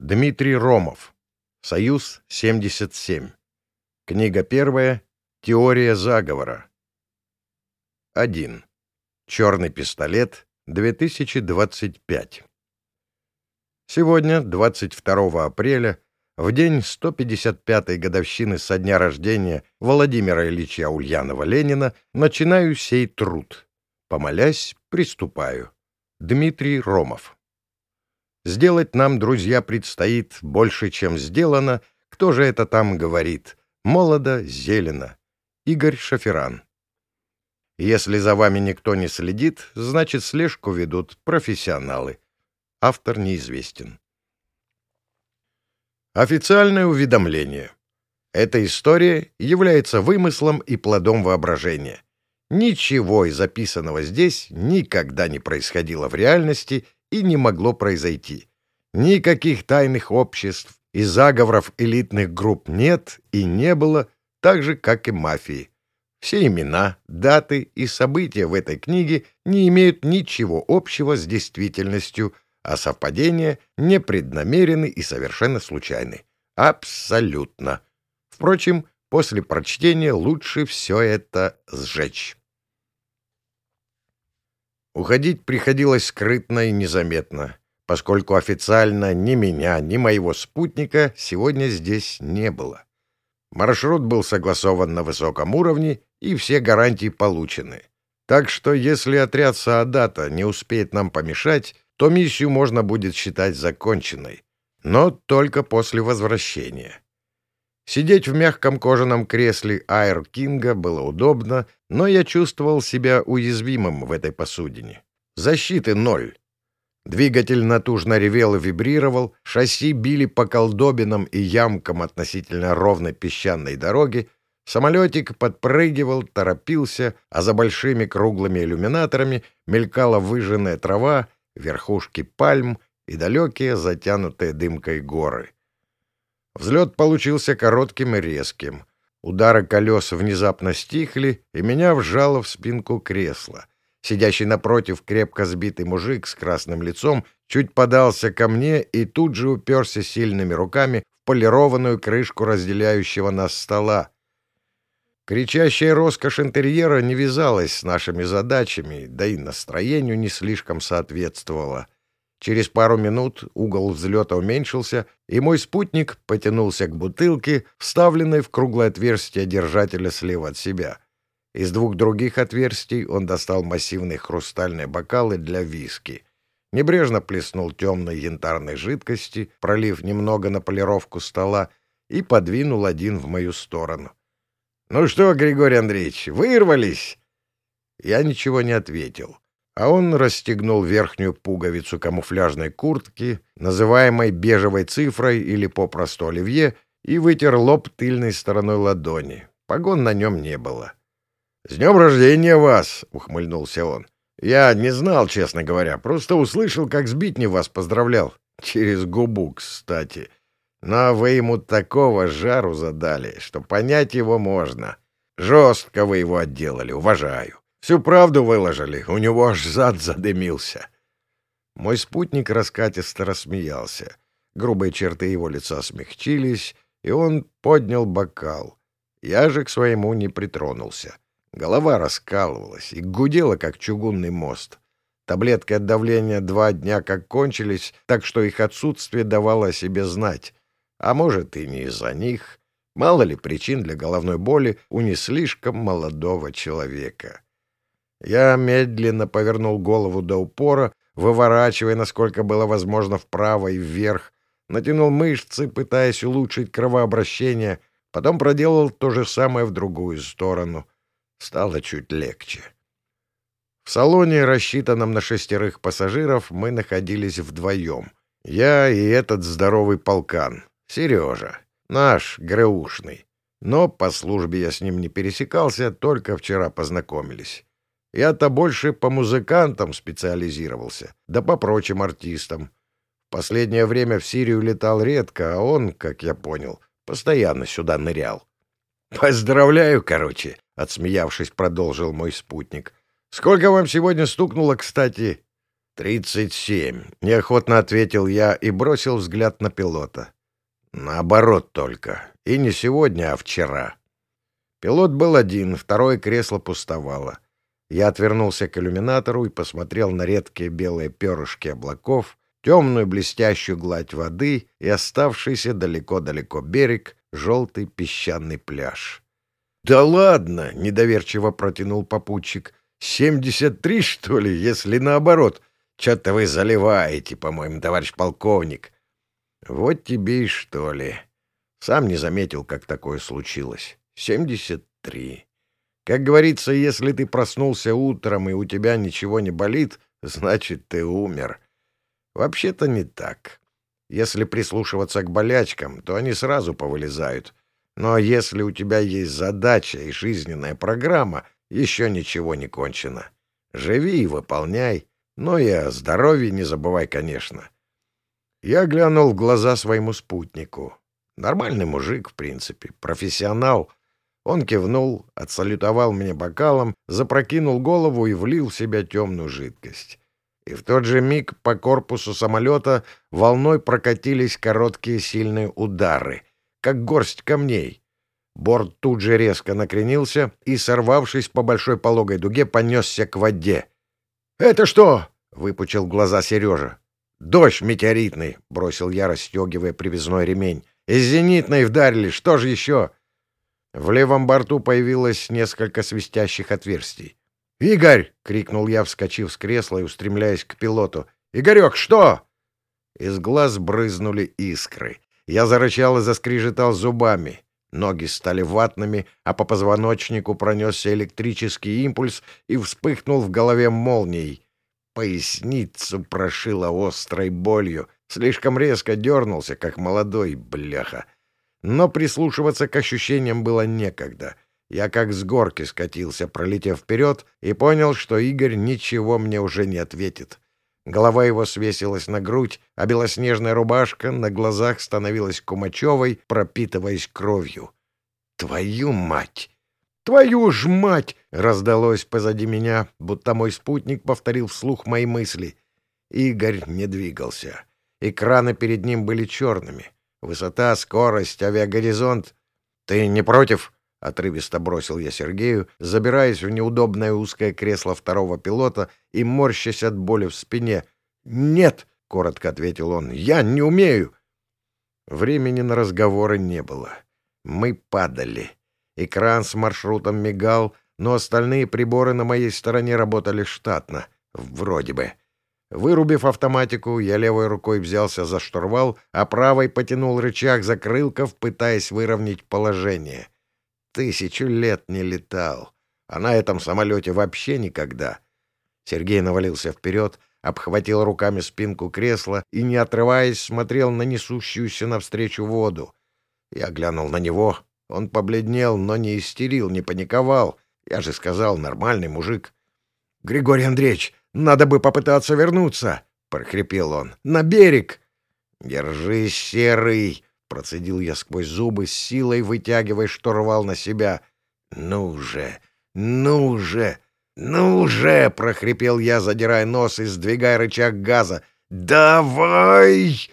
Дмитрий Ромов. Союз 77. Книга первая. Теория заговора. 1. Черный пистолет. 2025. Сегодня, 22 апреля, в день 155-й годовщины со дня рождения Владимира Ильича Ульянова-Ленина, начинаю сей труд. Помолясь, приступаю. Дмитрий Ромов. Сделать нам, друзья, предстоит больше, чем сделано. Кто же это там говорит? Молодо, зелено. Игорь Шаферан. Если за вами никто не следит, значит, слежку ведут профессионалы. Автор неизвестен. Официальное уведомление. Эта история является вымыслом и плодом воображения. Ничего из записанного здесь никогда не происходило в реальности и не могло произойти. Никаких тайных обществ и заговоров элитных групп нет и не было, так же, как и мафии. Все имена, даты и события в этой книге не имеют ничего общего с действительностью, а совпадения непреднамерены и совершенно случайны. Абсолютно. Впрочем, после прочтения лучше все это сжечь. Уходить приходилось скрытно и незаметно, поскольку официально ни меня, ни моего спутника сегодня здесь не было. Маршрут был согласован на высоком уровне, и все гарантии получены. Так что если отряд Саадата не успеет нам помешать, то миссию можно будет считать законченной. Но только после возвращения. Сидеть в мягком кожаном кресле Айр Кинга было удобно, но я чувствовал себя уязвимым в этой посудине. Защиты ноль. Двигатель натужно ревел и вибрировал, шасси били по колдобинам и ямкам относительно ровной песчаной дороги, самолетик подпрыгивал, торопился, а за большими круглыми иллюминаторами мелькала выжженная трава, верхушки пальм и далекие, затянутые дымкой горы. Взлет получился коротким и резким. Удары колес внезапно стихли, и меня вжало в спинку кресла. Сидящий напротив крепко сбитый мужик с красным лицом чуть подался ко мне и тут же уперся сильными руками в полированную крышку разделяющего нас стола. Кричащая роскошь интерьера не вязалась с нашими задачами, да и настроению не слишком соответствовала. Через пару минут угол взлета уменьшился, и мой спутник потянулся к бутылке, вставленной в круглое отверстие держателя слева от себя. Из двух других отверстий он достал массивные хрустальные бокалы для виски. Небрежно плеснул темной янтарной жидкости, пролив немного на полировку стола, и подвинул один в мою сторону. «Ну что, Григорий Андреевич, вырвались?» Я ничего не ответил а он расстегнул верхнюю пуговицу камуфляжной куртки, называемой бежевой цифрой или попросту оливье, и вытер лоб тыльной стороной ладони. Погон на нем не было. — С днем рождения вас! — ухмыльнулся он. — Я не знал, честно говоря, просто услышал, как Сбитни вас поздравлял. Через губу, кстати. Но вы ему такого жару задали, что понять его можно. Жестко вы его отделали, уважаю. Всю правду выложили, у него аж зад задымился. Мой спутник раскатисто рассмеялся. Грубые черты его лица смягчились, и он поднял бокал. Я же к своему не притронулся. Голова раскалывалась и гудела, как чугунный мост. Таблетки от давления два дня как кончились, так что их отсутствие давало о себе знать. А может, и не из-за них. Мало ли причин для головной боли у не слишком молодого человека. Я медленно повернул голову до упора, выворачивая, насколько было возможно, вправо и вверх, натянул мышцы, пытаясь улучшить кровообращение, потом проделал то же самое в другую сторону. Стало чуть легче. В салоне, рассчитанном на шестерых пассажиров, мы находились вдвоем. Я и этот здоровый полкан, Сережа, наш ГРУшный. Но по службе я с ним не пересекался, только вчера познакомились. Я-то больше по музыкантам специализировался, да по прочим артистам. В последнее время в Сирию летал редко, а он, как я понял, постоянно сюда нырял. «Поздравляю, короче», — отсмеявшись, продолжил мой спутник. «Сколько вам сегодня стукнуло, кстати?» «Тридцать семь», — неохотно ответил я и бросил взгляд на пилота. «Наоборот только. И не сегодня, а вчера». Пилот был один, второе кресло пустовало. Я отвернулся к иллюминатору и посмотрел на редкие белые перышки облаков, темную блестящую гладь воды и оставшийся далеко-далеко берег, желтый песчаный пляж. «Да ладно!» — недоверчиво протянул попутчик. «Семьдесят три, что ли, если наоборот? Че-то вы заливаете, по-моему, товарищ полковник». «Вот тебе и что ли. Сам не заметил, как такое случилось. Семьдесят три. Как говорится, если ты проснулся утром и у тебя ничего не болит, значит, ты умер. Вообще-то не так. Если прислушиваться к болячкам, то они сразу повылезают. Но если у тебя есть задача и жизненная программа, еще ничего не кончено. Живи и выполняй. Но и о здоровье не забывай, конечно. Я глянул в глаза своему спутнику. Нормальный мужик, в принципе, профессионал — он кивнул, отсалютовал мне бокалом, запрокинул голову и влил в себя темную жидкость. И в тот же миг по корпусу самолета волной прокатились короткие сильные удары, как горсть камней. Борт тут же резко накренился и, сорвавшись по большой пологой дуге, понесся к воде. «Это что?» — выпучил глаза Сережа. «Дождь метеоритный!» — бросил я, расстегивая привязной ремень. «Из зенитной вдарили! Что же еще?» В левом борту появилось несколько свистящих отверстий. «Игорь!» — крикнул я, вскочив с кресла и устремляясь к пилоту. «Игорек, что?» Из глаз брызнули искры. Я зарычал и заскрежетал зубами. Ноги стали ватными, а по позвоночнику пронесся электрический импульс и вспыхнул в голове молнией. Поясницу прошило острой болью. Слишком резко дернулся, как молодой, бляха. Но прислушиваться к ощущениям было некогда. Я как с горки скатился, пролетев вперед, и понял, что Игорь ничего мне уже не ответит. Голова его свесилась на грудь, а белоснежная рубашка на глазах становилась кумачевой, пропитываясь кровью. «Твою мать!» «Твою ж мать!» — раздалось позади меня, будто мой спутник повторил вслух мои мысли. Игорь не двигался. Экраны перед ним были черными. Высота, скорость, авиагоризонт. Ты не против? — отрывисто бросил я Сергею, забираясь в неудобное узкое кресло второго пилота и морщась от боли в спине. «Нет!» — коротко ответил он. «Я не умею!» Времени на разговоры не было. Мы падали. Экран с маршрутом мигал, но остальные приборы на моей стороне работали штатно. Вроде бы. Вырубив автоматику, я левой рукой взялся за штурвал, а правой потянул рычаг закрылков, пытаясь выровнять положение. Тысячу лет не летал, а на этом самолете вообще никогда. Сергей навалился вперед, обхватил руками спинку кресла и, не отрываясь, смотрел на несущуюся навстречу воду. Я глянул на него. Он побледнел, но не истерил, не паниковал. Я же сказал, нормальный мужик. — Григорий Андреевич, надо бы попытаться вернуться, — прохрипел он. — На берег! — Держись, серый! — процедил я сквозь зубы, с силой вытягивая штурвал на себя. — Ну же! Ну же! Ну же! — прохрипел я, задирая нос и сдвигая рычаг газа. — Давай!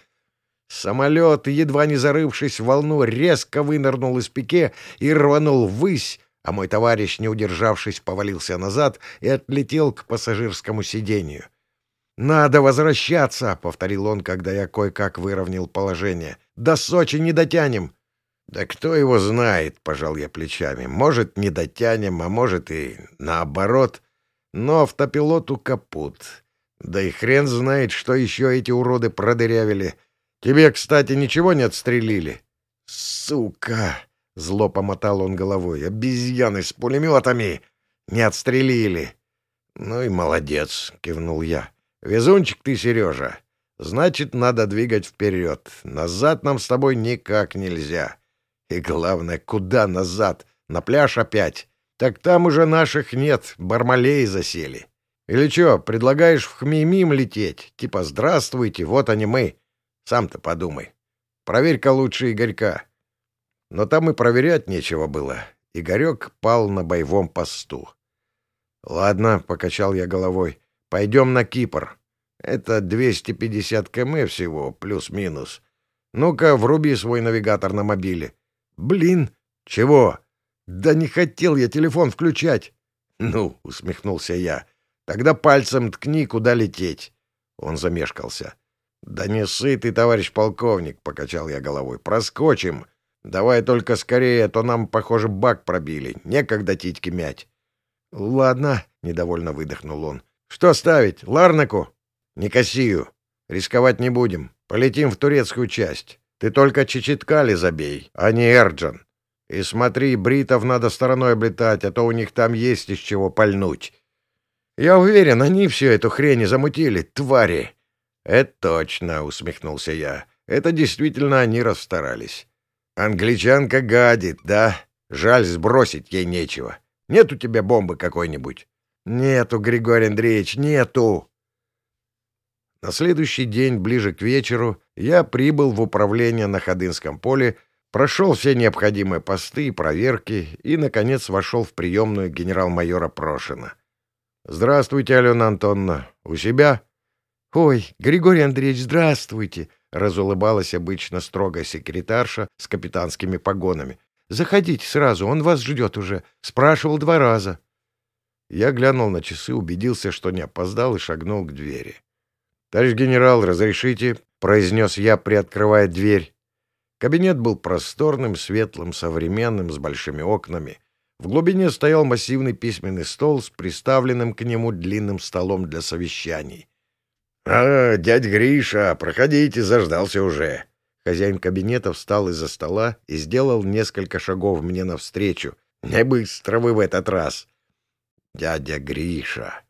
Самолет, едва не зарывшись в волну, резко вынырнул из пике и рванул ввысь, а мой товарищ, не удержавшись, повалился назад и отлетел к пассажирскому сиденью. «Надо возвращаться!» — повторил он, когда я кое-как выровнял положение. «До Сочи не дотянем!» «Да кто его знает?» — пожал я плечами. «Может, не дотянем, а может и наоборот. Но автопилоту капут. Да и хрен знает, что еще эти уроды продырявили. Тебе, кстати, ничего не отстрелили?» «Сука!» Зло помотал он головой. «Обезьяны с пулеметами! Не отстрелили!» «Ну и молодец!» — кивнул я. «Везунчик ты, Сережа! Значит, надо двигать вперед. Назад нам с тобой никак нельзя. И главное, куда назад? На пляж опять? Так там уже наших нет, бармалеи засели. Или что, предлагаешь в Хмеймим лететь? Типа «Здравствуйте, вот они мы». Сам-то подумай. Проверь-ка лучше Игорька. Но там и проверять нечего было. Игорек пал на боевом посту. «Ладно», — покачал я головой, — «пойдем на Кипр. Это 250 км всего, плюс-минус. Ну-ка, вруби свой навигатор на мобиле. Блин, чего? Да не хотел я телефон включать. Ну, усмехнулся я. Тогда пальцем ткни, куда лететь. Он замешкался. Да не ссы ты, товарищ полковник, покачал я головой. Проскочим. Давай только скорее, а то нам, похоже, бак пробили. Некогда титьки мять. Ладно, недовольно выдохнул он. Что ставить? Ларнаку? Никосию. Рисковать не будем. Полетим в турецкую часть. Ты только Чичиткали забей, а не Эрджан. И смотри, бритов надо стороной облетать, а то у них там есть из чего пальнуть. Я уверен, они всю эту хрень замутили, твари. Это точно, усмехнулся я. Это действительно они расстарались. Англичанка гадит, да? Жаль, сбросить ей нечего. Нет у тебя бомбы какой-нибудь? Нету, Григорий Андреевич, нету. На следующий день, ближе к вечеру, я прибыл в управление на Ходынском поле, прошел все необходимые посты и проверки и, наконец, вошел в приемную генерал-майора Прошина. «Здравствуйте, Алена Антоновна. У себя?» «Ой, Григорий Андреевич, здравствуйте!» — разулыбалась обычно строгая секретарша с капитанскими погонами. «Заходите сразу, он вас ждет уже. Спрашивал два раза». Я глянул на часы, убедился, что не опоздал, и шагнул к двери. «Товарищ генерал, разрешите?» — произнес я, приоткрывая дверь. Кабинет был просторным, светлым, современным, с большими окнами. В глубине стоял массивный письменный стол с приставленным к нему длинным столом для совещаний. «А, дядь Гриша, проходите, заждался уже». Хозяин кабинета встал из-за стола и сделал несколько шагов мне навстречу. «Не быстро вы в этот раз». «Дядя Гриша».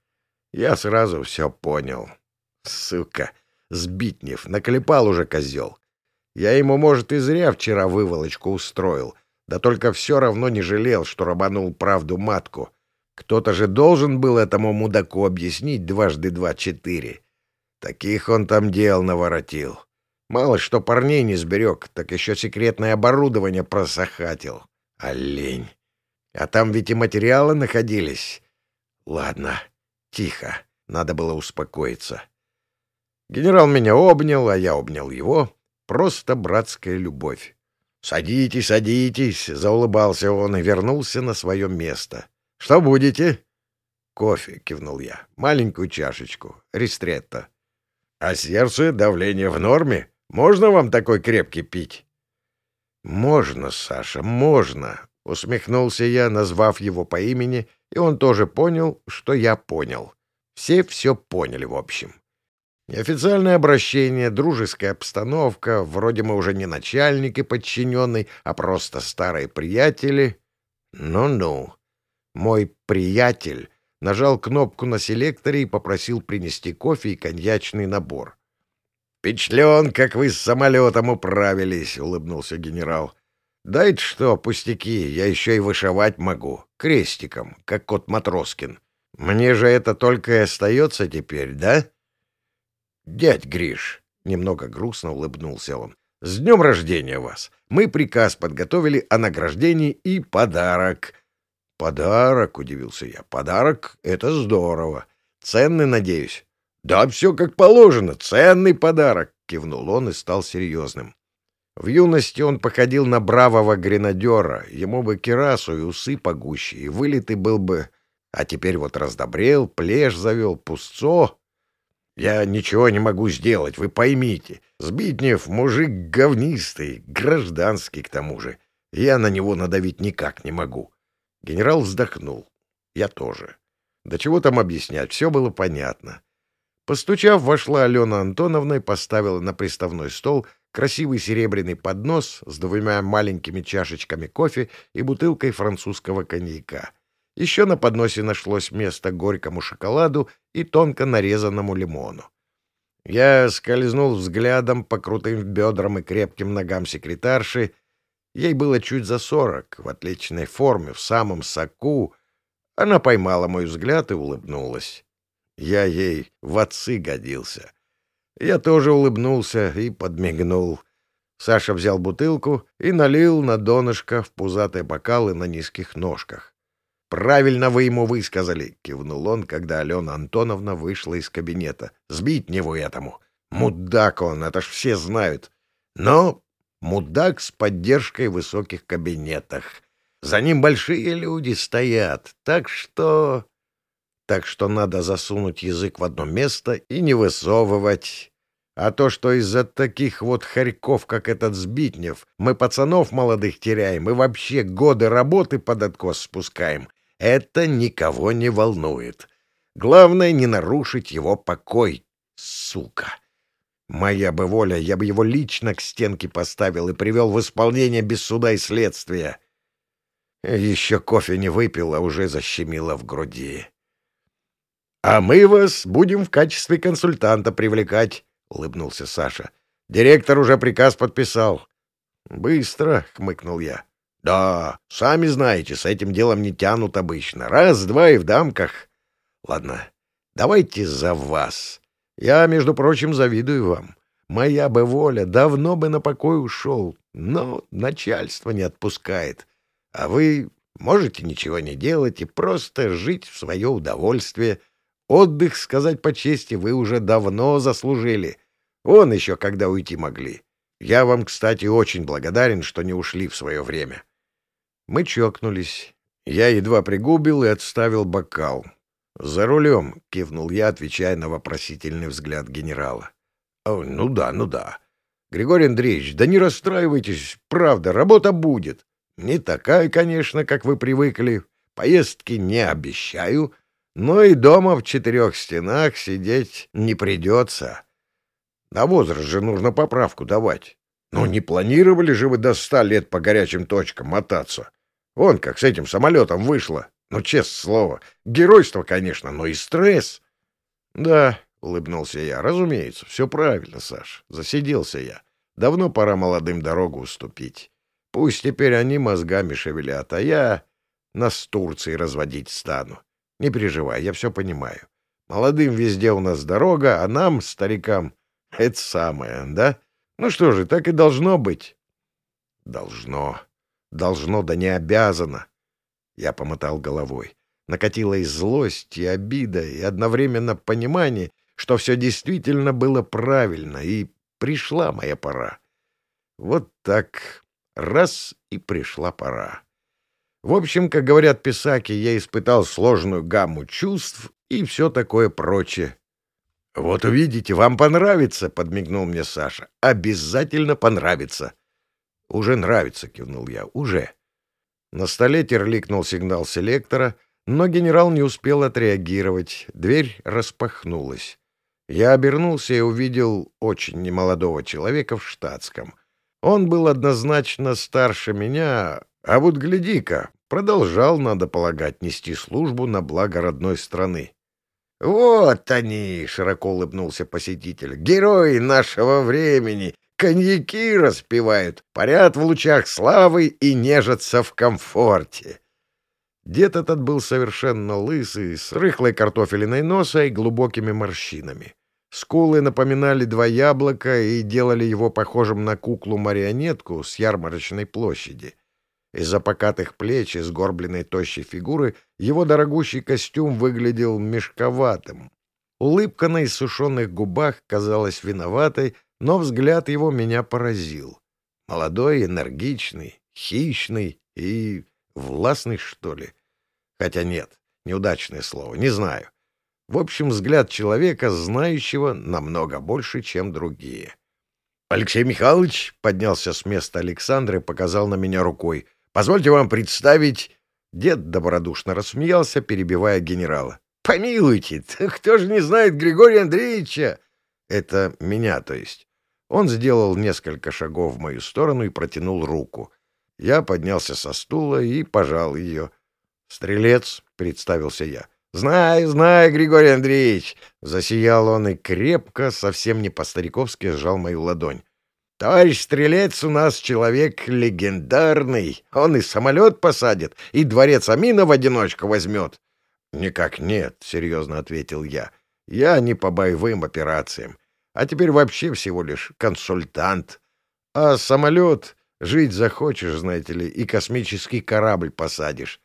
Я сразу все понял. Сука, Сбитнев, наклепал уже козел. Я ему, может, и зря вчера выволочку устроил, да только все равно не жалел, что рабанул правду матку. Кто-то же должен был этому мудаку объяснить дважды два четыре. Таких он там дел наворотил. Мало что парней не сберег, так еще секретное оборудование просохатил. Олень. А там ведь и материалы находились. Ладно, тихо, надо было успокоиться. Генерал меня обнял, а я обнял его. Просто братская любовь. «Садитесь, садитесь», — заулыбался он и вернулся на свое место. «Что будете?» «Кофе», — кивнул я. «Маленькую чашечку. Ристретто». «А сердце, давление в норме? Можно вам такой крепкий пить?» «Можно, Саша, можно», — усмехнулся я, назвав его по имени, и он тоже понял, что я понял. Все все поняли, в общем. Неофициальное обращение, дружеская обстановка, вроде мы уже не начальники подчиненный, а просто старые приятели. Ну-ну. Мой приятель нажал кнопку на селекторе и попросил принести кофе и коньячный набор. «Впечатлен, как вы с самолетом управились», — улыбнулся генерал. «Дайте что, пустяки, я еще и вышивать могу, крестиком, как кот Матроскин. Мне же это только и остается теперь, да?» «Дядь Гриш», — немного грустно улыбнулся он, — «с днем рождения вас! Мы приказ подготовили о награждении и подарок». «Подарок», — удивился я, — «подарок — это здорово. Ценный, надеюсь?» «Да, все как положено, ценный подарок», — кивнул он и стал серьезным. В юности он походил на бравого гренадера, ему бы кирасу и усы погуще, и вылитый был бы... А теперь вот раздобрел, плешь завел, пусцо, я ничего не могу сделать, вы поймите. Сбитнев мужик говнистый, гражданский к тому же. Я на него надавить никак не могу. Генерал вздохнул. Я тоже. Да чего там объяснять, все было понятно. Постучав, вошла Алена Антоновна и поставила на приставной стол красивый серебряный поднос с двумя маленькими чашечками кофе и бутылкой французского коньяка. Еще на подносе нашлось место горькому шоколаду и тонко нарезанному лимону. Я скользнул взглядом по крутым бедрам и крепким ногам секретарши. Ей было чуть за сорок, в отличной форме, в самом соку. Она поймала мой взгляд и улыбнулась. Я ей в отцы годился. Я тоже улыбнулся и подмигнул. Саша взял бутылку и налил на донышко в пузатые бокалы на низких ножках. Правильно вы ему высказали, — кивнул он, когда Алена Антоновна вышла из кабинета. Сбить него этому. Мудак он, это ж все знают. Но мудак с поддержкой в высоких кабинетах. За ним большие люди стоят, так что... Так что надо засунуть язык в одно место и не высовывать. А то, что из-за таких вот хорьков, как этот Сбитнев, мы пацанов молодых теряем и вообще годы работы под откос спускаем, это никого не волнует. Главное — не нарушить его покой, сука. Моя бы воля, я бы его лично к стенке поставил и привел в исполнение без суда и следствия. Еще кофе не выпил, а уже защемило в груди. — А мы вас будем в качестве консультанта привлекать, — улыбнулся Саша. — Директор уже приказ подписал. — Быстро, — хмыкнул я. — Да, сами знаете, с этим делом не тянут обычно. Раз-два и в дамках. Ладно, давайте за вас. Я, между прочим, завидую вам. Моя бы воля давно бы на покой ушел, но начальство не отпускает. А вы можете ничего не делать и просто жить в свое удовольствие. Отдых, сказать по чести, вы уже давно заслужили. Он еще когда уйти могли. Я вам, кстати, очень благодарен, что не ушли в свое время. Мы чокнулись. Я едва пригубил и отставил бокал. «За рулем», — кивнул я, отвечая на вопросительный взгляд генерала. «О, ну да, ну да. Григорий Андреевич, да не расстраивайтесь, правда, работа будет. Не такая, конечно, как вы привыкли. Поездки не обещаю, но и дома в четырех стенах сидеть не придется. На возраст же нужно поправку давать. Ну, не планировали же вы до ста лет по горячим точкам мотаться? Вон как с этим самолетом вышло. Ну, честное слово, геройство, конечно, но и стресс. — Да, — улыбнулся я, — разумеется, все правильно, Саш. Засиделся я. Давно пора молодым дорогу уступить. Пусть теперь они мозгами шевелят, а я нас Турции разводить стану. Не переживай, я все понимаю. Молодым везде у нас дорога, а нам, старикам, это самое, да? Ну что же, так и должно быть. Должно. Должно, да не обязано. Я помотал головой. Накатила и злость, и обида, и одновременно понимание, что все действительно было правильно, и пришла моя пора. Вот так раз и пришла пора. В общем, как говорят писаки, я испытал сложную гамму чувств и все такое прочее. «Вот увидите, вам понравится», — подмигнул мне Саша. «Обязательно понравится». «Уже нравится», — кивнул я. «Уже». На столе терликнул сигнал селектора, но генерал не успел отреагировать. Дверь распахнулась. Я обернулся и увидел очень немолодого человека в штатском. Он был однозначно старше меня, а вот гляди-ка, продолжал, надо полагать, нести службу на благо родной страны. «Вот они!» — широко улыбнулся посетитель. «Герои нашего времени! Коньяки распивают, парят в лучах славы и нежатся в комфорте!» Дед этот был совершенно лысый, с рыхлой картофелиной носа и глубокими морщинами. Скулы напоминали два яблока и делали его похожим на куклу-марионетку с ярмарочной площади. Из-за покатых плеч и сгорбленной тощей фигуры его дорогущий костюм выглядел мешковатым. Улыбка на иссушенных губах казалась виноватой, но взгляд его меня поразил. Молодой, энергичный, хищный и властный, что ли. Хотя нет, неудачное слово, не знаю. В общем, взгляд человека, знающего намного больше, чем другие. Алексей Михайлович поднялся с места Александра и показал на меня рукой — Позвольте вам представить...» Дед добродушно рассмеялся, перебивая генерала. «Помилуйте, кто же не знает Григория Андреевича?» «Это меня, то есть». Он сделал несколько шагов в мою сторону и протянул руку. Я поднялся со стула и пожал ее. «Стрелец», — представился я. «Знаю, знаю, Григорий Андреевич!» Засиял он и крепко, совсем не по-стариковски сжал мою ладонь. Товарищ Стрелец у нас человек легендарный. Он и самолет посадит, и дворец Амина в одиночку возьмет. — Никак нет, — серьезно ответил я. — Я не по боевым операциям, а теперь вообще всего лишь консультант. А самолет жить захочешь, знаете ли, и космический корабль посадишь.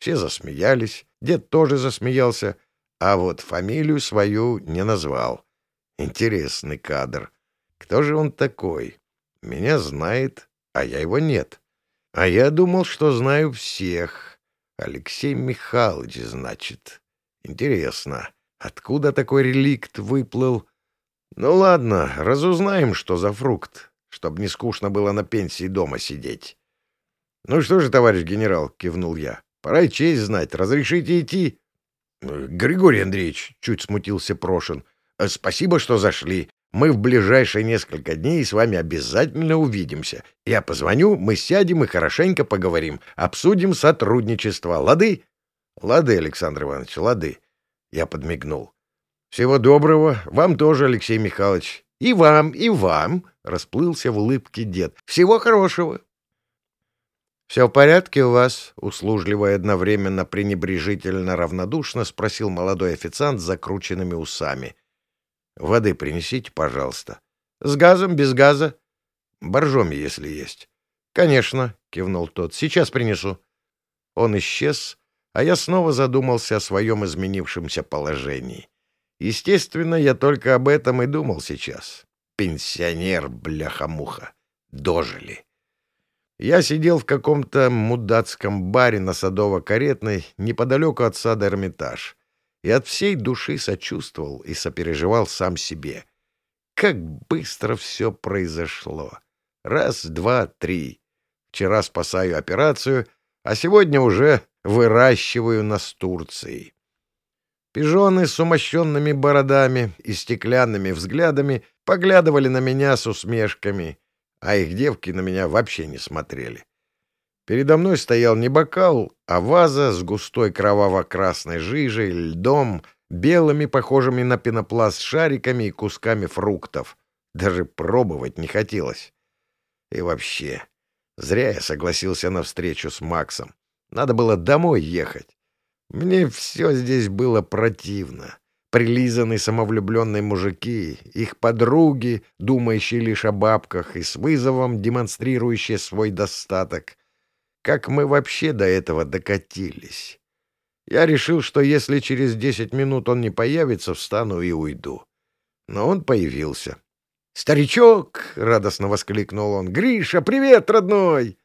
Все засмеялись, дед тоже засмеялся, а вот фамилию свою не назвал. Интересный кадр. Кто же он такой? Меня знает, а я его нет. А я думал, что знаю всех. Алексей Михайлович, значит. Интересно, откуда такой реликт выплыл? Ну ладно, разузнаем, что за фрукт, чтобы не скучно было на пенсии дома сидеть. Ну что же, товарищ генерал, кивнул я. Пора и честь знать. Разрешите идти? Григорий Андреевич, чуть смутился Прошин. Спасибо, что зашли. Мы в ближайшие несколько дней с вами обязательно увидимся. Я позвоню, мы сядем и хорошенько поговорим. Обсудим сотрудничество. Лады? Лады, Александр Иванович, лады. Я подмигнул. Всего доброго. Вам тоже, Алексей Михайлович. И вам, и вам, расплылся в улыбке дед. Всего хорошего. «Все в порядке у вас?» — услужливо и одновременно пренебрежительно равнодушно спросил молодой официант с закрученными усами. Воды принесите, пожалуйста. С газом, без газа? Боржоми, если есть. Конечно, кивнул тот. Сейчас принесу. Он исчез, а я снова задумался о своем изменившемся положении. Естественно, я только об этом и думал сейчас. Пенсионер, бляха-муха. Дожили. Я сидел в каком-то мудацком баре на Садово-Каретной неподалеку от сада Эрмитаж и от всей души сочувствовал и сопереживал сам себе. Как быстро все произошло. Раз, два, три. Вчера спасаю операцию, а сегодня уже выращиваю нас Турцией. Пижоны с умощенными бородами и стеклянными взглядами поглядывали на меня с усмешками, а их девки на меня вообще не смотрели. Передо мной стоял не бокал, а ваза с густой кроваво-красной жижей, льдом, белыми, похожими на пенопласт шариками и кусками фруктов. Даже пробовать не хотелось. И вообще, зря я согласился на встречу с Максом. Надо было домой ехать. Мне все здесь было противно. Прилизанные самовлюбленные мужики, их подруги, думающие лишь о бабках и с вызовом демонстрирующие свой достаток — как мы вообще до этого докатились? Я решил, что если через десять минут он не появится, встану и уйду. Но он появился. «Старичок!» — радостно воскликнул он. «Гриша, привет, родной!»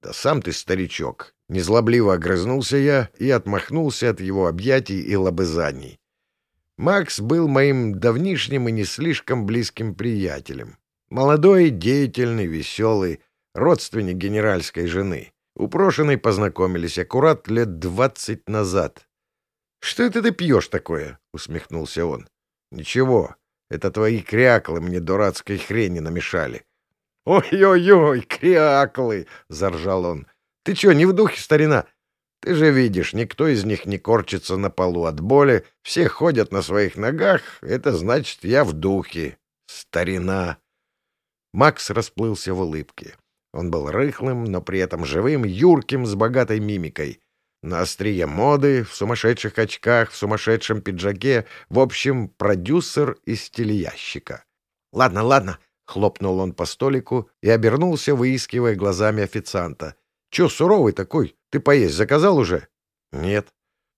«Да сам ты старичок!» — незлобливо огрызнулся я и отмахнулся от его объятий и лобызаний. Макс был моим давнишним и не слишком близким приятелем. Молодой, деятельный, веселый, родственник генеральской жены. Упрошенной познакомились аккурат лет двадцать назад. — Что это ты пьешь такое? — усмехнулся он. — Ничего, это твои кряклы мне дурацкой хрени намешали. «Ой-ой-ой, кряклы!» — заржал он. «Ты чё, не в духе, старина? Ты же видишь, никто из них не корчится на полу от боли, все ходят на своих ногах, это значит, я в духе. Старина!» Макс расплылся в улыбке. Он был рыхлым, но при этом живым, юрким, с богатой мимикой. На острие моды, в сумасшедших очках, в сумасшедшем пиджаке, в общем, продюсер из телеящика. «Ладно, ладно», — хлопнул он по столику и обернулся, выискивая глазами официанта. «Чё суровый такой? Ты поесть заказал уже?» «Нет».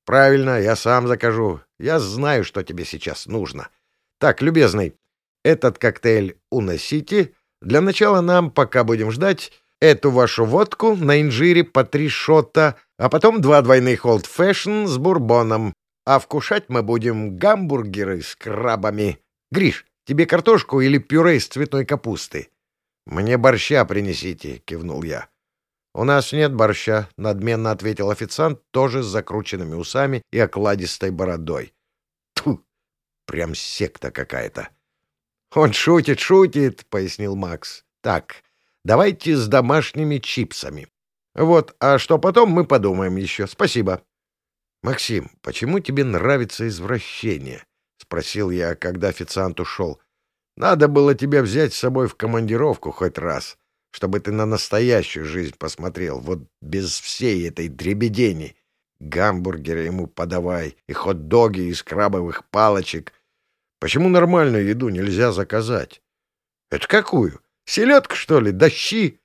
«Правильно, я сам закажу. Я знаю, что тебе сейчас нужно. Так, любезный, этот коктейль уносите, для начала нам, пока будем ждать, эту вашу водку на инжире по три шота, а потом два двойных Old Fashion с бурбоном. А вкушать мы будем гамбургеры с крабами. Гриш, тебе картошку или пюре из цветной капусты? — Мне борща принесите, — кивнул я. — У нас нет борща, — надменно ответил официант, тоже с закрученными усами и окладистой бородой. Тьфу, прям секта какая-то. «Он шутит, шутит», — пояснил Макс. «Так, давайте с домашними чипсами. Вот, а что потом, мы подумаем еще. Спасибо». «Максим, почему тебе нравится извращение?» — спросил я, когда официант ушел. «Надо было тебя взять с собой в командировку хоть раз, чтобы ты на настоящую жизнь посмотрел, вот без всей этой дребедени. Гамбургеры ему подавай, и хот-доги из крабовых палочек, Почему нормальную еду нельзя заказать? Это какую? Селедка, что ли? Да щи?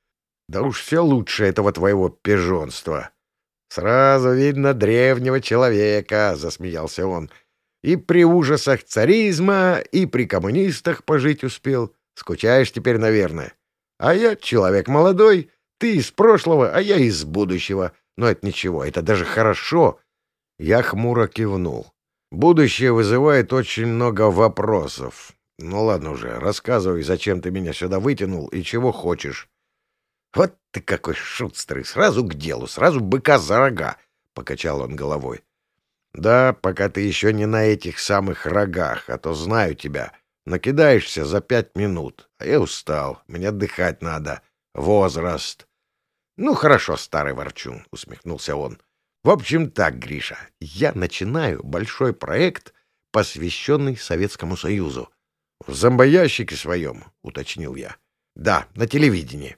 Да уж все лучше этого твоего пижонства. Сразу видно древнего человека, — засмеялся он. И при ужасах царизма, и при коммунистах пожить успел. Скучаешь теперь, наверное. А я человек молодой, ты из прошлого, а я из будущего. Но это ничего, это даже хорошо. Я хмуро кивнул. Будущее вызывает очень много вопросов. Ну ладно уже, рассказывай, зачем ты меня сюда вытянул и чего хочешь. Вот ты какой шустрый, сразу к делу, сразу быка за рога, — покачал он головой. Да, пока ты еще не на этих самых рогах, а то знаю тебя. Накидаешься за пять минут, а я устал, мне отдыхать надо. Возраст. Ну, хорошо, старый ворчун, — усмехнулся он. В общем так, Гриша, я начинаю большой проект, посвященный Советскому Союзу. — В зомбоящике своем, — уточнил я. — Да, на телевидении.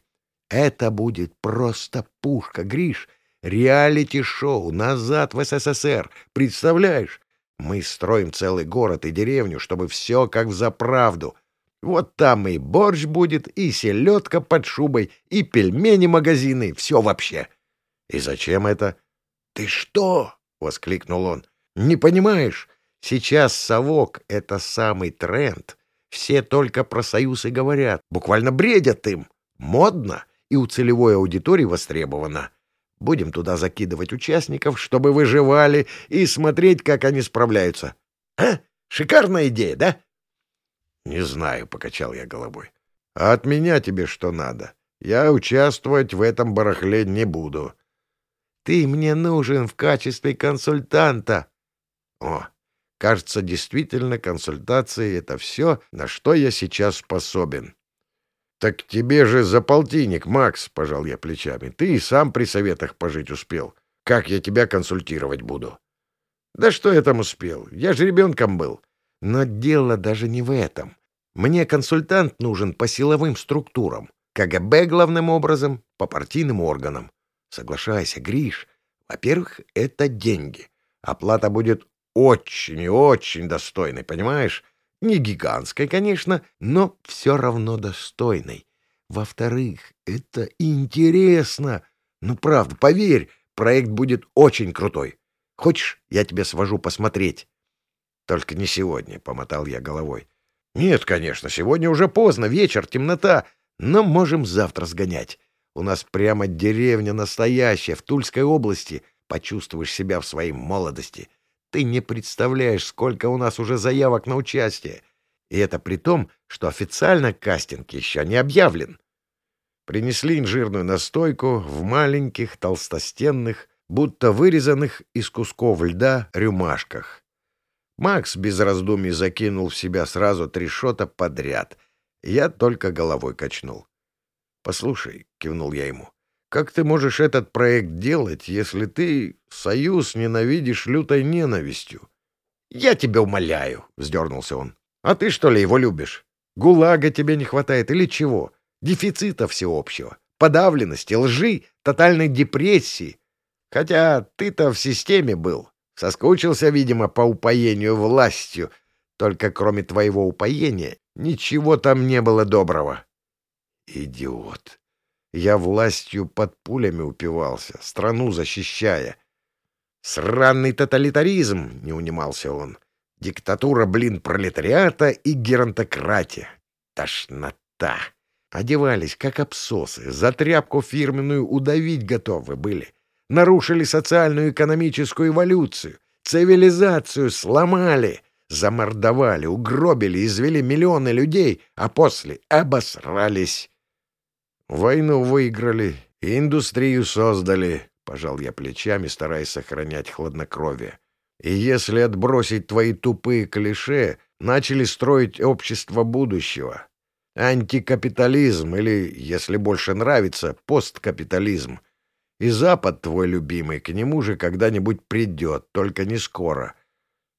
Это будет просто пушка, Гриш. Реалити-шоу «Назад в СССР». Представляешь? Мы строим целый город и деревню, чтобы все как в заправду. Вот там и борщ будет, и селедка под шубой, и пельмени магазины, все вообще. И зачем это? — Ты что? — воскликнул он. — Не понимаешь? Сейчас совок — это самый тренд. Все только про союз и говорят, буквально бредят им. Модно и у целевой аудитории востребовано. Будем туда закидывать участников, чтобы выживали, и смотреть, как они справляются. А? Шикарная идея, да? — Не знаю, — покачал я головой. — А от меня тебе что надо? Я участвовать в этом барахле не буду. — Ты мне нужен в качестве консультанта. — О, кажется, действительно, консультации — это все, на что я сейчас способен. «Так тебе же за полтинник, Макс», — пожал я плечами. «Ты и сам при советах пожить успел. Как я тебя консультировать буду?» «Да что я там успел? Я же ребенком был». «Но дело даже не в этом. Мне консультант нужен по силовым структурам. КГБ главным образом, по партийным органам. Соглашайся, Гриш. Во-первых, это деньги. Оплата будет очень и очень достойной, понимаешь? Не гигантской, конечно, но все равно достойной. Во-вторых, это интересно. Ну, правда, поверь, проект будет очень крутой. Хочешь, я тебя свожу посмотреть? Только не сегодня, — помотал я головой. Нет, конечно, сегодня уже поздно, вечер, темнота, но можем завтра сгонять. У нас прямо деревня настоящая, в Тульской области. Почувствуешь себя в своей молодости. Ты не представляешь, сколько у нас уже заявок на участие. И это при том, что официально кастинг еще не объявлен. Принесли инжирную настойку в маленьких толстостенных, будто вырезанных из кусков льда рюмашках. Макс без раздумий закинул в себя сразу три шота подряд. Я только головой качнул. «Послушай», — кивнул я ему, как ты можешь этот проект делать, если ты союз ненавидишь лютой ненавистью? — Я тебя умоляю, — вздернулся он. — А ты что ли его любишь? Гулага тебе не хватает или чего? Дефицита всеобщего, подавленности, лжи, тотальной депрессии. Хотя ты-то в системе был. Соскучился, видимо, по упоению властью. Только кроме твоего упоения ничего там не было доброго. Идиот. Я властью под пулями упивался, страну защищая. Сраный тоталитаризм, — не унимался он. Диктатура, блин, пролетариата и геронтократия. Тошнота. Одевались, как обсосы, за тряпку фирменную удавить готовы были. Нарушили социальную экономическую эволюцию, цивилизацию сломали, замордовали, угробили, извели миллионы людей, а после обосрались. Войну выиграли, индустрию создали, — пожал я плечами, стараясь сохранять хладнокровие. И если отбросить твои тупые клише, начали строить общество будущего. Антикапитализм или, если больше нравится, посткапитализм. И Запад твой любимый к нему же когда-нибудь придет, только не скоро.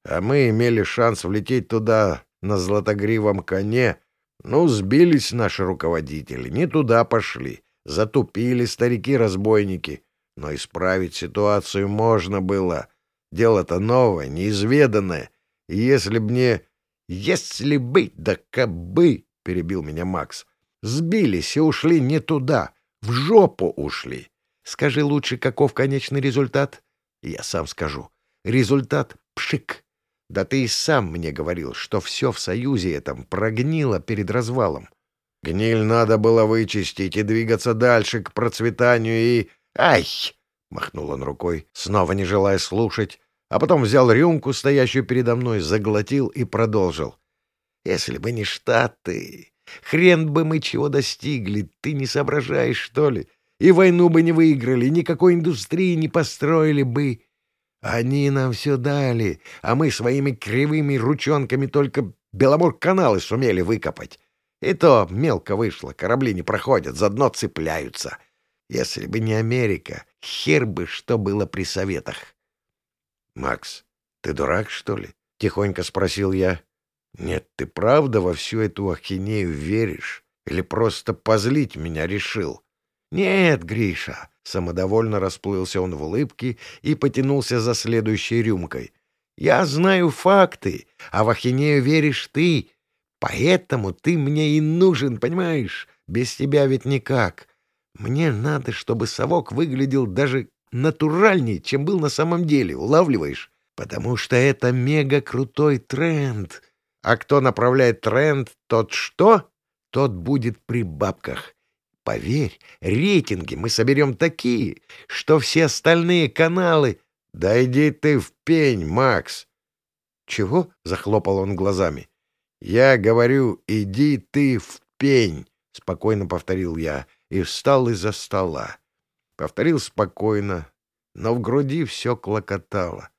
А мы имели шанс влететь туда на златогривом коне ну, сбились наши руководители, не туда пошли, затупили старики-разбойники. Но исправить ситуацию можно было. Дело-то новое, неизведанное. И если б не... Если быть, да кабы, — перебил меня Макс, — сбились и ушли не туда, в жопу ушли. Скажи лучше, каков конечный результат? Я сам скажу. Результат — пшик. Да ты и сам мне говорил, что все в союзе этом прогнило перед развалом. Гниль надо было вычистить и двигаться дальше к процветанию и... Ай! — махнул он рукой, снова не желая слушать, а потом взял рюмку, стоящую передо мной, заглотил и продолжил. «Если бы не Штаты, хрен бы мы чего достигли, ты не соображаешь, что ли? И войну бы не выиграли, никакой индустрии не построили бы. Они нам все дали, а мы своими кривыми ручонками только Беломор-каналы сумели выкопать. И то мелко вышло, корабли не проходят, за дно цепляются. Если бы не Америка, хер бы что было при советах. — Макс, ты дурак, что ли? — тихонько спросил я. — Нет, ты правда во всю эту ахинею веришь? Или просто позлить меня решил? — Нет, Гриша, — самодовольно расплылся он в улыбке и потянулся за следующей рюмкой. — Я знаю факты, а в ахинею веришь ты. Поэтому ты мне и нужен, понимаешь? Без тебя ведь никак. Мне надо, чтобы совок выглядел даже натуральнее, чем был на самом деле, улавливаешь? Потому что это мега-крутой тренд. А кто направляет тренд, тот что? Тот будет при бабках. Поверь, рейтинги мы соберем такие, что все остальные каналы... — Да иди ты в пень, Макс! — Чего? — захлопал он глазами. — Я говорю, иди ты в пень! — спокойно повторил я и встал из-за стола. Повторил спокойно, но в груди все клокотало.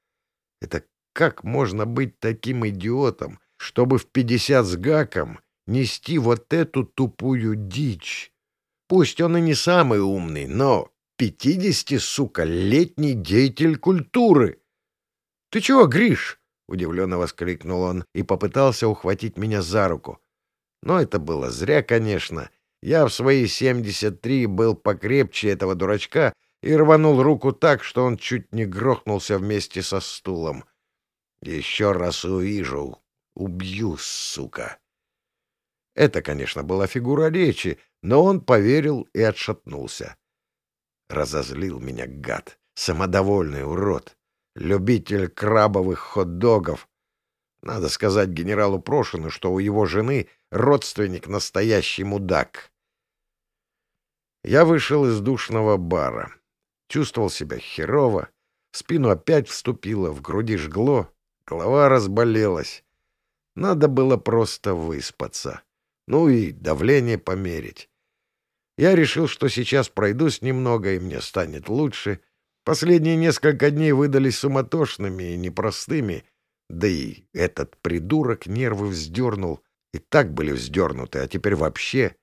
Это как можно быть таким идиотом, чтобы в пятьдесят с гаком нести вот эту тупую дичь? Пусть он и не самый умный, но пятидесяти, сука, летний деятель культуры. — Ты чего, Гриш? — удивленно воскликнул он и попытался ухватить меня за руку. Но это было зря, конечно. Я в свои семьдесят три был покрепче этого дурачка и рванул руку так, что он чуть не грохнулся вместе со стулом. Еще раз увижу, убью, сука. Это, конечно, была фигура речи, но он поверил и отшатнулся. Разозлил меня гад, самодовольный урод, любитель крабовых хот-догов. Надо сказать генералу Прошину, что у его жены родственник настоящий мудак. Я вышел из душного бара. Чувствовал себя херово, спину опять вступило, в груди жгло, голова разболелась. Надо было просто выспаться. Ну и давление померить. Я решил, что сейчас пройдусь немного, и мне станет лучше. Последние несколько дней выдались суматошными и непростыми, да и этот придурок нервы вздернул. И так были вздернуты, а теперь вообще...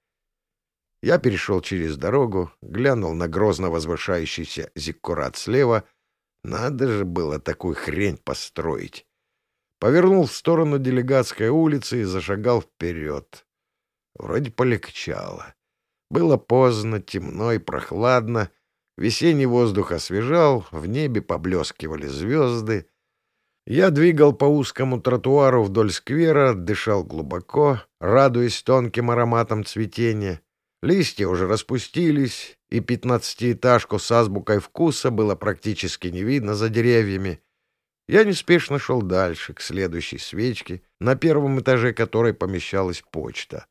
Я перешел через дорогу, глянул на грозно возвышающийся зиккурат слева. Надо же было такую хрень построить. Повернул в сторону делегатской улицы и зашагал вперед. Вроде полегчало. Было поздно, темно и прохладно. Весенний воздух освежал, в небе поблескивали звезды. Я двигал по узкому тротуару вдоль сквера, дышал глубоко, радуясь тонким ароматом цветения. Листья уже распустились, и пятнадцатиэтажку с азбукой вкуса было практически не видно за деревьями. Я неспешно шел дальше, к следующей свечке, на первом этаже которой помещалась почта.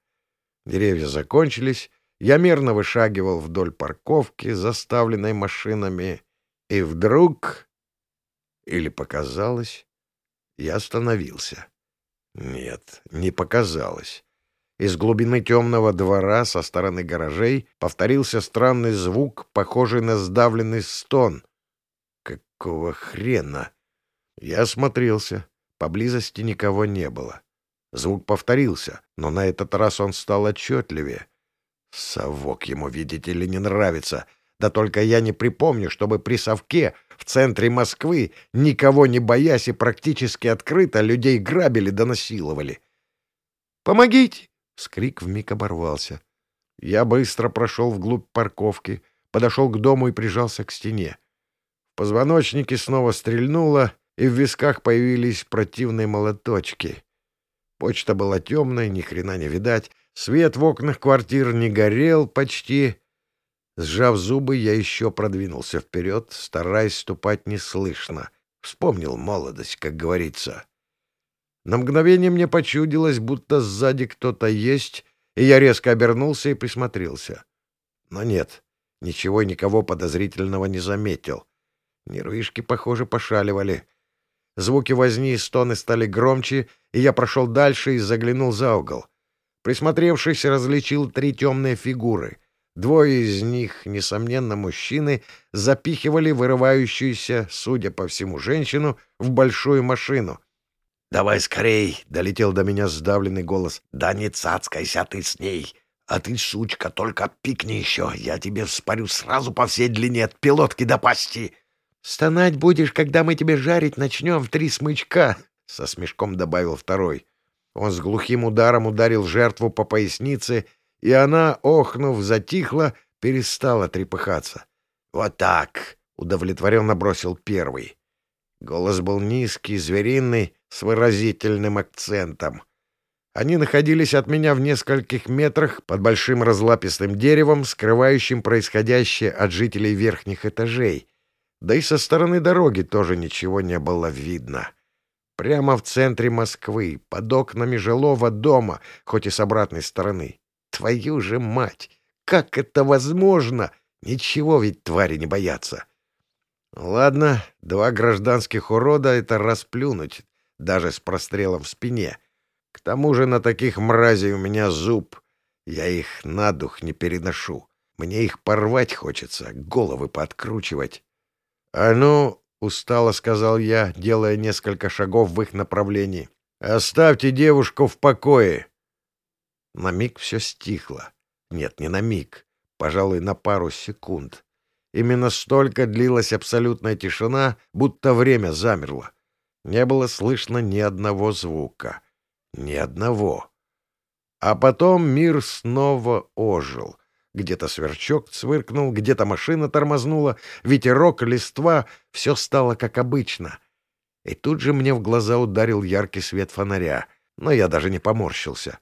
Деревья закончились, я мерно вышагивал вдоль парковки, заставленной машинами, и вдруг... Или показалось, я остановился. Нет, не показалось. Из глубины темного двора со стороны гаражей повторился странный звук, похожий на сдавленный стон. Какого хрена? Я осмотрелся. Поблизости никого не было. Звук повторился, но на этот раз он стал отчетливее. Совок ему, видите ли, не нравится. Да только я не припомню, чтобы при совке в центре Москвы, никого не боясь и практически открыто, людей грабили да насиловали. «Помогите!» — вскрик вмиг оборвался. Я быстро прошел вглубь парковки, подошел к дому и прижался к стене. В позвоночнике снова стрельнуло, и в висках появились противные молоточки. Почта была темной, ни хрена не видать, свет в окнах квартир не горел почти. Сжав зубы, я еще продвинулся вперед, стараясь ступать неслышно. Вспомнил молодость, как говорится. На мгновение мне почудилось, будто сзади кто-то есть, и я резко обернулся и присмотрелся. Но нет, ничего и никого подозрительного не заметил. Нервишки, похоже, пошаливали. Звуки возни и стоны стали громче, и я прошел дальше и заглянул за угол. Присмотревшись, различил три темные фигуры — Двое из них, несомненно, мужчины, запихивали вырывающуюся, судя по всему, женщину в большую машину. «Давай скорей!» — долетел до меня сдавленный голос. «Да не цацкайся ты с ней! А ты, сучка, только пикни еще! Я тебе вспорю сразу по всей длине от пилотки до пасти!» «Стонать будешь, когда мы тебе жарить начнем в три смычка!» — со смешком добавил второй. Он с глухим ударом ударил жертву по пояснице и она, охнув, затихла, перестала трепыхаться. «Вот так!» — удовлетворенно бросил первый. Голос был низкий, звериный, с выразительным акцентом. Они находились от меня в нескольких метрах под большим разлапистым деревом, скрывающим происходящее от жителей верхних этажей. Да и со стороны дороги тоже ничего не было видно. Прямо в центре Москвы, под окнами жилого дома, хоть и с обратной стороны. Твою же мать! Как это возможно? Ничего ведь твари не боятся. Ладно, два гражданских урода — это расплюнуть, даже с прострелом в спине. К тому же на таких мразей у меня зуб. Я их на дух не переношу. Мне их порвать хочется, головы подкручивать. — А ну, — устало сказал я, делая несколько шагов в их направлении, — оставьте девушку в покое. На миг все стихло. Нет, не на миг. Пожалуй, на пару секунд. Именно столько длилась абсолютная тишина, будто время замерло. Не было слышно ни одного звука. Ни одного. А потом мир снова ожил. Где-то сверчок цвыркнул, где-то машина тормознула, ветерок, листва — все стало как обычно. И тут же мне в глаза ударил яркий свет фонаря, но я даже не поморщился.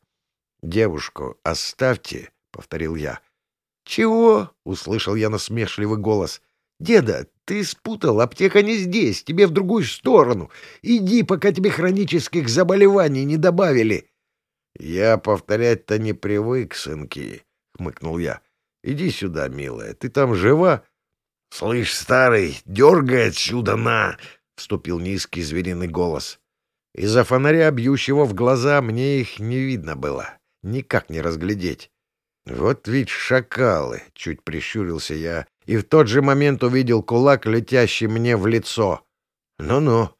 «Девушку оставьте», — повторил я. «Чего?» — услышал я насмешливый голос. «Деда, ты спутал, аптека не здесь, тебе в другую сторону. Иди, пока тебе хронических заболеваний не добавили». «Я повторять-то не привык, сынки», — хмыкнул я. «Иди сюда, милая, ты там жива?» «Слышь, старый, дергай отсюда на!» — вступил низкий звериный голос. Из-за фонаря, бьющего в глаза, мне их не видно было никак не разглядеть. «Вот ведь шакалы!» — чуть прищурился я, и в тот же момент увидел кулак, летящий мне в лицо. «Ну-ну!»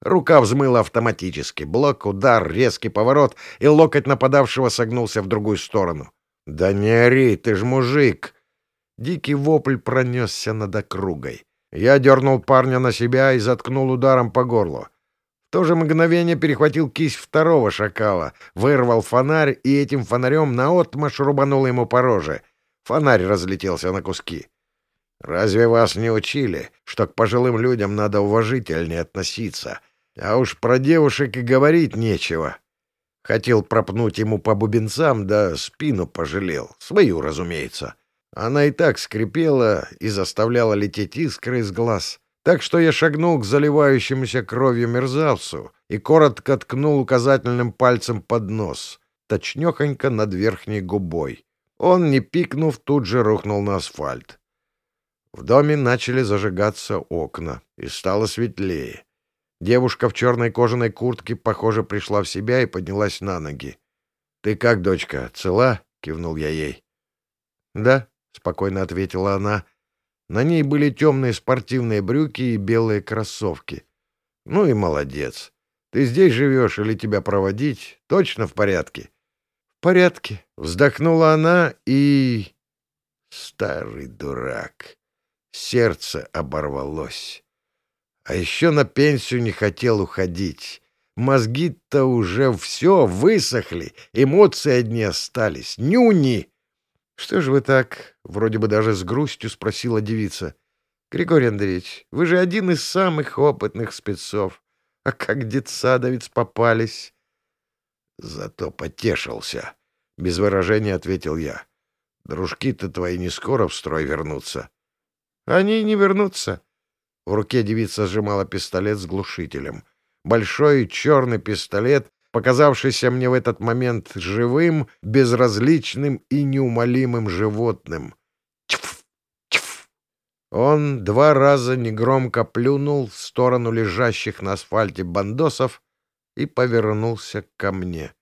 Рука взмыла автоматически. Блок, удар, резкий поворот, и локоть нападавшего согнулся в другую сторону. «Да не ори, ты ж мужик!» Дикий вопль пронесся над округой. Я дернул парня на себя и заткнул ударом по горлу то же мгновение перехватил кисть второго шакала, вырвал фонарь и этим фонарем наотмашь рубанул ему по роже. Фонарь разлетелся на куски. «Разве вас не учили, что к пожилым людям надо уважительнее относиться? А уж про девушек и говорить нечего». Хотел пропнуть ему по бубенцам, да спину пожалел. Свою, разумеется. Она и так скрипела и заставляла лететь искры из глаз. Так что я шагнул к заливающемуся кровью мерзавцу и коротко ткнул указательным пальцем под нос, точнёхонько над верхней губой. Он, не пикнув, тут же рухнул на асфальт. В доме начали зажигаться окна, и стало светлее. Девушка в черной кожаной куртке, похоже, пришла в себя и поднялась на ноги. — Ты как, дочка, цела? — кивнул я ей. — Да, — спокойно ответила она, на ней были темные спортивные брюки и белые кроссовки. Ну и молодец. Ты здесь живешь или тебя проводить? Точно в порядке? — В порядке. Вздохнула она и... Старый дурак. Сердце оборвалось. А еще на пенсию не хотел уходить. Мозги-то уже все высохли, эмоции одни остались. Нюни! «Что же вы так?» — вроде бы даже с грустью спросила девица. «Григорий Андреевич, вы же один из самых опытных спецов. А как детсадовец попались?» «Зато потешился», — без выражения ответил я. Дружки-то твои не скоро в строй вернутся. Они не вернутся. В руке девица сжимала пистолет с глушителем. Большой черный пистолет, показавшийся мне в этот момент живым, безразличным и неумолимым животным. Тьф! Тьф! Он два раза негромко плюнул в сторону лежащих на асфальте бандосов и повернулся ко мне.